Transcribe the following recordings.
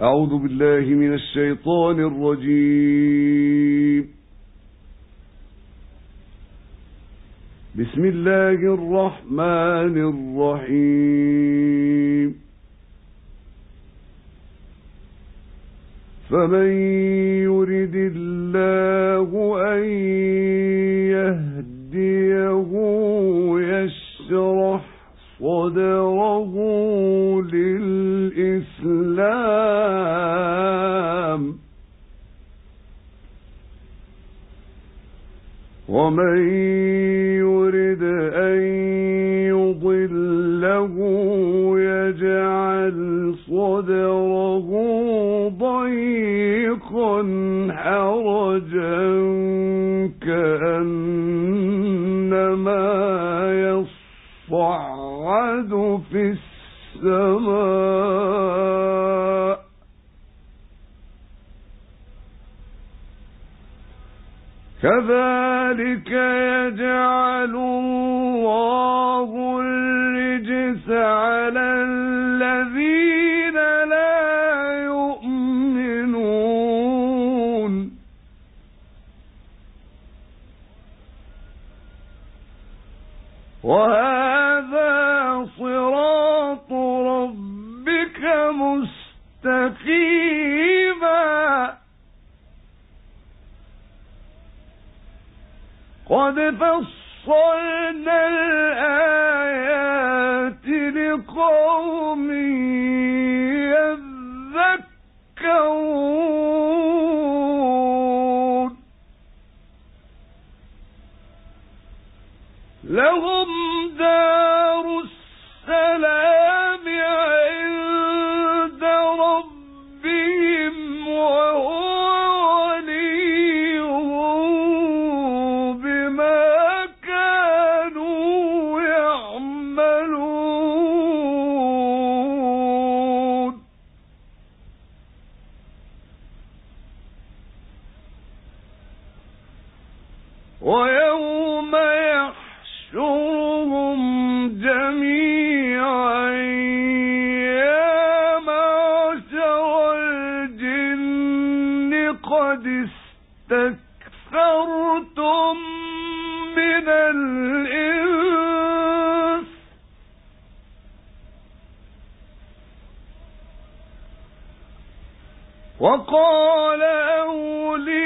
أعوذ بالله من الشيطان الرجيم. بسم الله الرحمن الرحيم. فمن يرد الله أن ومن يرد أن يضله يجعل صدره ضيقا حرجا كأنما يصعد في السماء كذلك يجعل الله الرجس على الذين لا يؤمنون. وهذا صراط ربك مستقيما. قد فصلنا الآيات لقوم يذكرون. لهم دار ويوم يحشرهم جميعا. يا معشر الجن قد استكثرتم من الإنس. وقال أولياؤهم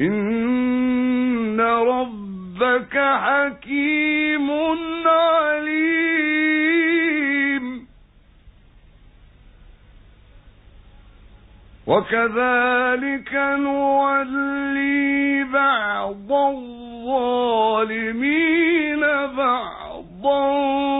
إن ربك حكيم عليم. وكذلك نولي بعض الظالمين بعضا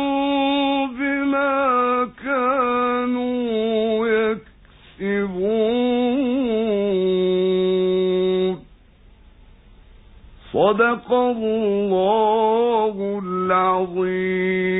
صدق الله العظيم.